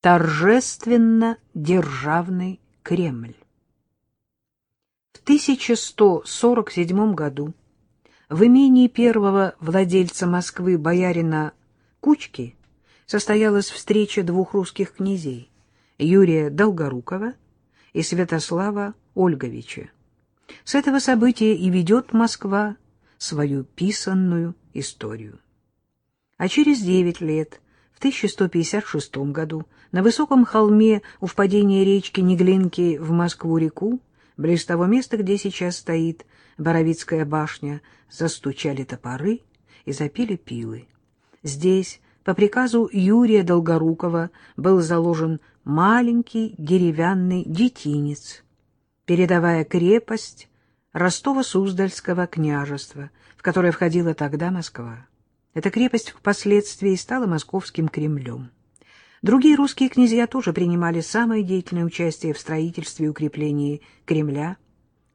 торжественно-державный Кремль. В 1147 году в имении первого владельца Москвы боярина Кучки состоялась встреча двух русских князей Юрия Долгорукова и Святослава Ольговича. С этого события и ведет Москва свою писанную историю. А через девять лет, в 1156 году, на высоком холме у впадения речки Неглинки в Москву-реку, близ того места, где сейчас стоит Боровицкая башня, застучали топоры и запили пилы. Здесь, по приказу Юрия Долгорукова, был заложен маленький деревянный детинец, передовая крепость Ростова-Суздальского княжества, в которое входила тогда Москва. Эта крепость впоследствии стала московским Кремлем. Другие русские князья тоже принимали самое деятельное участие в строительстве и укреплении Кремля.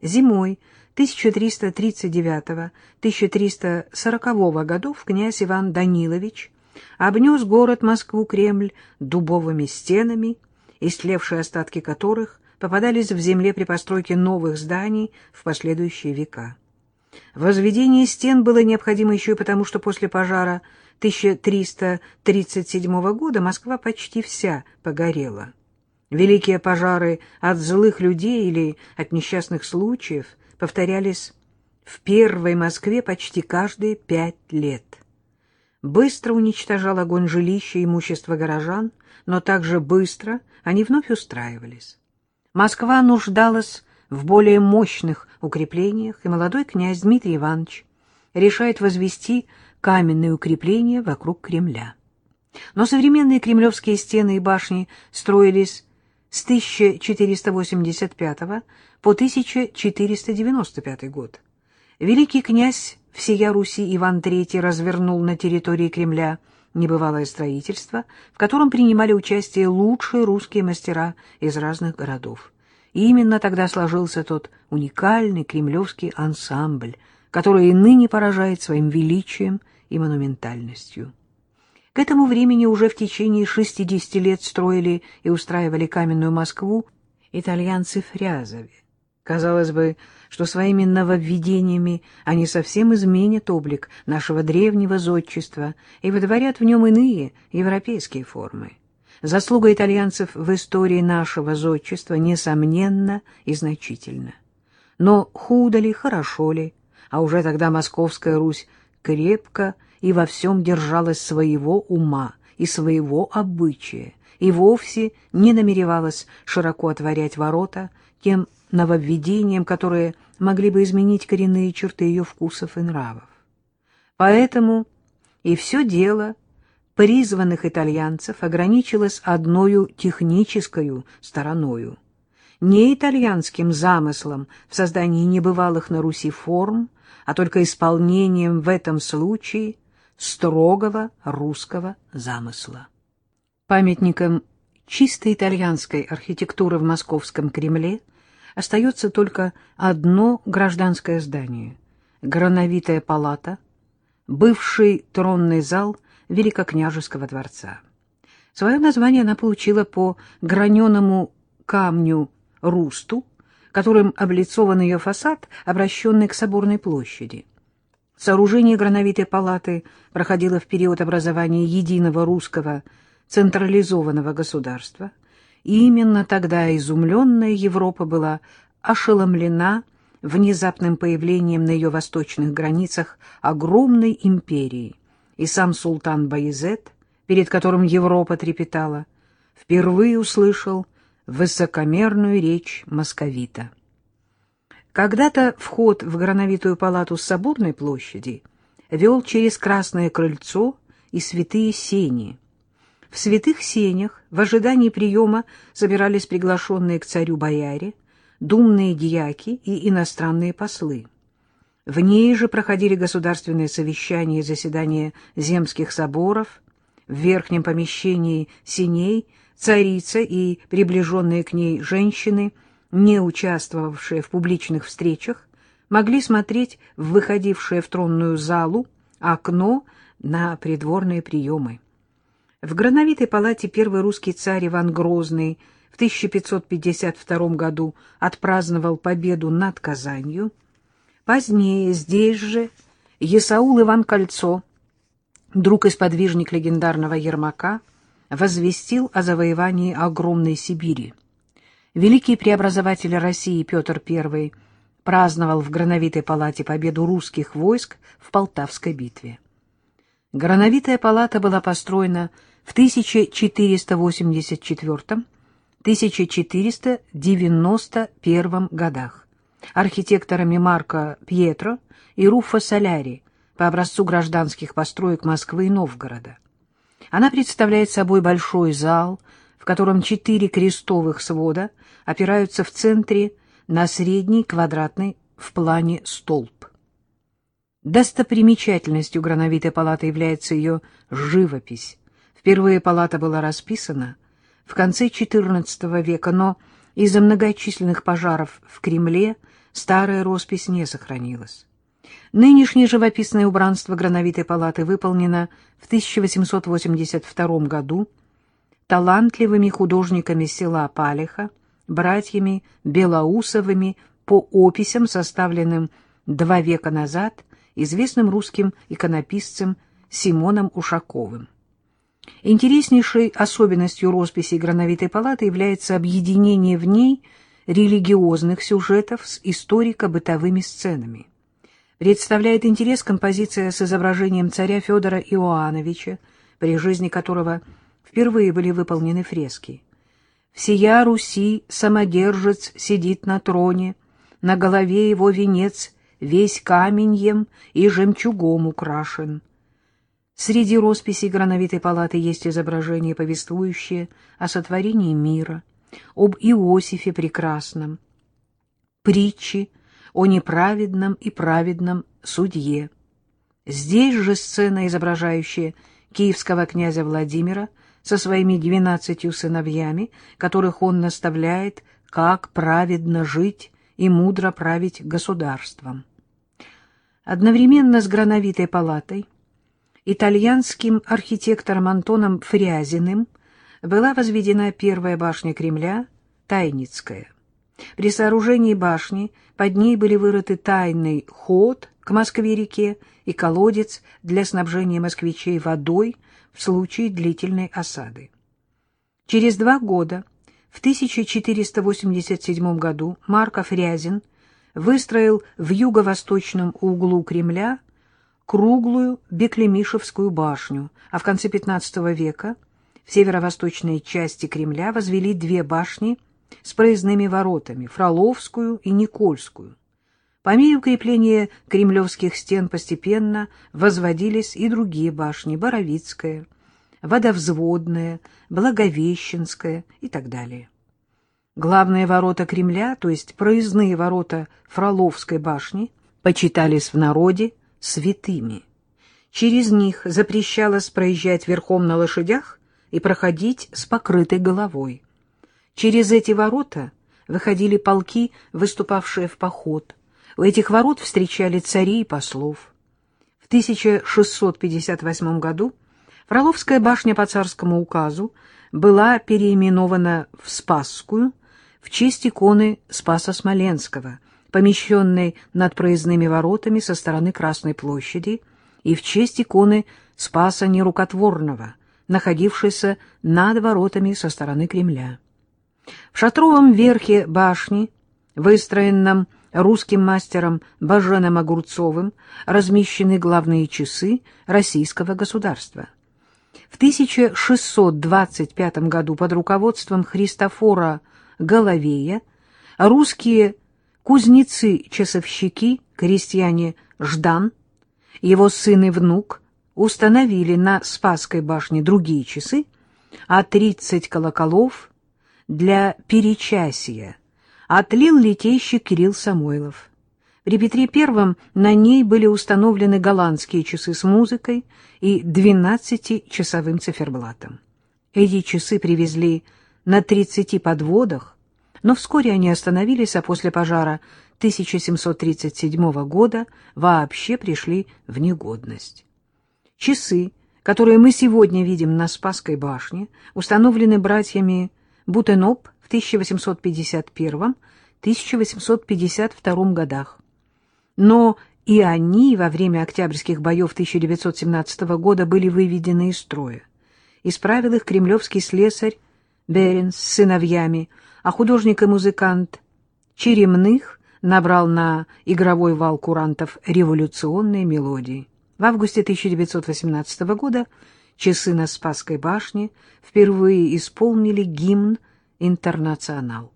Зимой 1339-1340 годов князь Иван Данилович обнес город Москву-Кремль дубовыми стенами, истлевшие остатки которых попадались в земле при постройке новых зданий в последующие века. Возведение стен было необходимо еще и потому, что после пожара 1337 года Москва почти вся погорела. Великие пожары от злых людей или от несчастных случаев повторялись в первой Москве почти каждые пять лет. Быстро уничтожал огонь жилища и имущества горожан, но также быстро они вновь устраивались. Москва нуждалась в более мощных укреплениях, и молодой князь Дмитрий Иванович решает возвести каменные укрепления вокруг Кремля. Но современные кремлевские стены и башни строились с 1485 по 1495 год. Великий князь всея Руси Иван III развернул на территории Кремля небывалое строительство, в котором принимали участие лучшие русские мастера из разных городов. И именно тогда сложился тот уникальный кремлевский ансамбль, который и ныне поражает своим величием и монументальностью. К этому времени уже в течение 60 лет строили и устраивали каменную Москву итальянцы Фрязове. Казалось бы, что своими нововведениями они совсем изменят облик нашего древнего зодчества и выдворят в нем иные европейские формы. Заслуга итальянцев в истории нашего зодчества, несомненно, и значительна. Но худо ли, хорошо ли, а уже тогда Московская Русь крепко и во всем держалась своего ума и своего обычая, и вовсе не намеревалась широко отворять ворота тем нововведениям, которые могли бы изменить коренные черты ее вкусов и нравов. Поэтому и все дело призванных итальянцев ограничилось одною технической стороною, не итальянским замыслом в создании небывалых на Руси форм, а только исполнением в этом случае строгого русского замысла. Памятником чисто итальянской архитектуры в московском Кремле остается только одно гражданское здание — Грановитая палата, бывший тронный зал — Великокняжеского дворца. Свое название она получила по граненому камню русту, которым облицован ее фасад, обращенный к соборной площади. Сооружение грановитой палаты проходило в период образования единого русского централизованного государства, и именно тогда изумленная Европа была ошеломлена внезапным появлением на ее восточных границах огромной империи, и сам султан Баизет, перед которым Европа трепетала, впервые услышал высокомерную речь московита. Когда-то вход в Грановитую палату с Соборной площади вел через Красное крыльцо и святые сени. В святых сенях в ожидании приема собирались приглашенные к царю бояре, думные дьяки и иностранные послы. В ней же проходили государственные совещания и заседания земских соборов. В верхнем помещении синей царица и приближенные к ней женщины, не участвовавшие в публичных встречах, могли смотреть в выходившее в тронную залу окно на придворные приемы. В Грановитой палате первый русский царь Иван Грозный в 1552 году отпраздновал победу над Казанью. Позднее здесь же Есаул Иван Кольцо, друг и сподвижник легендарного Ермака, возвестил о завоевании огромной Сибири. Великий преобразователь России Петр I праздновал в Грановитой палате победу русских войск в Полтавской битве. Грановитая палата была построена в 1494-1491 годах архитекторами Марко Пьетро и Руффо Соляри по образцу гражданских построек Москвы и Новгорода. Она представляет собой большой зал, в котором четыре крестовых свода опираются в центре на средний квадратный в плане столб. Достопримечательностью Грановитой палаты является ее живопись. Впервые палата была расписана в конце XIV века, но из-за многочисленных пожаров в Кремле старая роспись не сохранилась. Нынешнее живописное убранство Грановитой палаты выполнено в 1882 году талантливыми художниками села Палиха, братьями Белоусовыми по описям, составленным два века назад известным русским иконописцем Симоном Ушаковым. Интереснейшей особенностью росписи Грановитой палаты является объединение в ней религиозных сюжетов с историко-бытовыми сценами. Представляет интерес композиция с изображением царя Федора Иоановича, при жизни которого впервые были выполнены фрески. «Всея Руси самодержец сидит на троне, на голове его венец весь каменьем и жемчугом украшен». Среди росписей Грановитой палаты есть изображения, повествующие о сотворении мира, об Иосифе Прекрасном, притчи о неправедном и праведном судье. Здесь же сцена, изображающая киевского князя Владимира со своими двенадцатью сыновьями, которых он наставляет, как праведно жить и мудро править государством. Одновременно с Грановитой палатой итальянским архитектором Антоном Фрязиным была возведена первая башня Кремля, Тайницкая. При сооружении башни под ней были вырыты тайный ход к Москве-реке и колодец для снабжения москвичей водой в случае длительной осады. Через два года, в 1487 году, Марков Рязин выстроил в юго-восточном углу Кремля круглую Беклемишевскую башню, а в конце XV века в северо-восточной части Кремля возвели две башни с проездными воротами — Фроловскую и Никольскую. По мере укрепления кремлевских стен постепенно возводились и другие башни — Боровицкая, Водовзводная, Благовещенская и так далее. Главные ворота Кремля, то есть проездные ворота Фроловской башни, почитались в народе святыми. Через них запрещалось проезжать верхом на лошадях и проходить с покрытой головой. Через эти ворота выходили полки, выступавшие в поход. У этих ворот встречали царей и послов. В 1658 году Фроловская башня по царскому указу была переименована в Спасскую в честь иконы Спаса Смоленского — помещенной над проездными воротами со стороны Красной площади, и в честь иконы Спаса Нерукотворного, находившейся над воротами со стороны Кремля. В шатровом верхе башни, выстроенном русским мастером Баженом Огурцовым, размещены главные часы российского государства. В 1625 году под руководством Христофора Головея русские Кузнецы-часовщики, крестьяне Ждан, его сын и внук установили на Спасской башне другие часы, а тридцать колоколов для перечасия отлил литейщик Кирилл Самойлов. При Петре Первом на ней были установлены голландские часы с музыкой и двенадцатичасовым циферблатом. Эти часы привезли на тридцати подводах, но вскоре они остановились, а после пожара 1737 года вообще пришли в негодность. Часы, которые мы сегодня видим на Спасской башне, установлены братьями Бутеноп в 1851-1852 годах. Но и они во время Октябрьских боев 1917 года были выведены из строя. Исправил их кремлевский слесарь Беренс с сыновьями, а художник и музыкант Черемных набрал на игровой вал курантов революционные мелодии. В августе 1918 года часы на Спасской башне впервые исполнили гимн «Интернационал».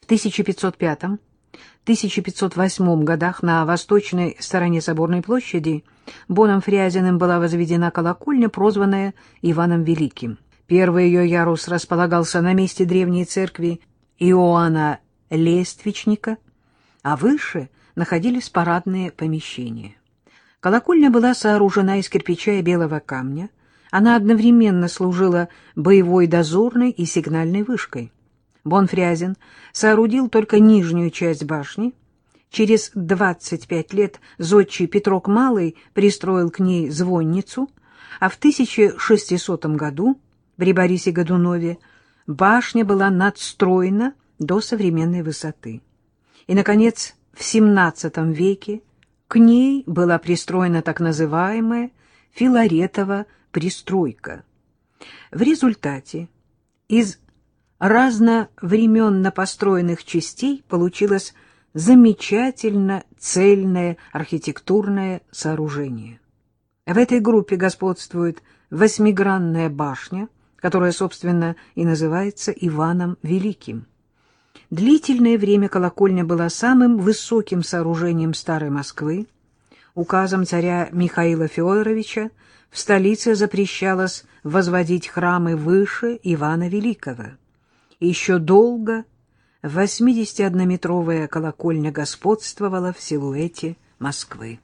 В 1505-1508 годах на восточной стороне Соборной площади Боном Фрязиным была возведена колокольня, прозванная Иваном Великим. Первый ее ярус располагался на месте древней церкви Иоанна Лествичника, а выше находились парадные помещения. Колокольня была сооружена из кирпича и белого камня. Она одновременно служила боевой дозорной и сигнальной вышкой. Бонфрязин соорудил только нижнюю часть башни. Через 25 лет зодчий Петрок Малый пристроил к ней звонницу, а в 1600 году при Борисе Годунове башня была надстроена до современной высоты. И, наконец, в XVII веке к ней была пристроена так называемая Филаретова пристройка. В результате из разновременно построенных частей получилось замечательно цельное архитектурное сооружение. В этой группе господствует восьмигранная башня, которая, собственно, и называется Иваном Великим. Длительное время колокольня была самым высоким сооружением Старой Москвы. Указом царя Михаила Федоровича в столице запрещалось возводить храмы выше Ивана Великого. Еще долго 81-метровая колокольня господствовала в силуэте Москвы.